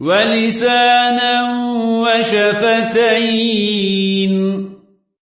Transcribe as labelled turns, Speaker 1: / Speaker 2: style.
Speaker 1: ولسانا وشفتين.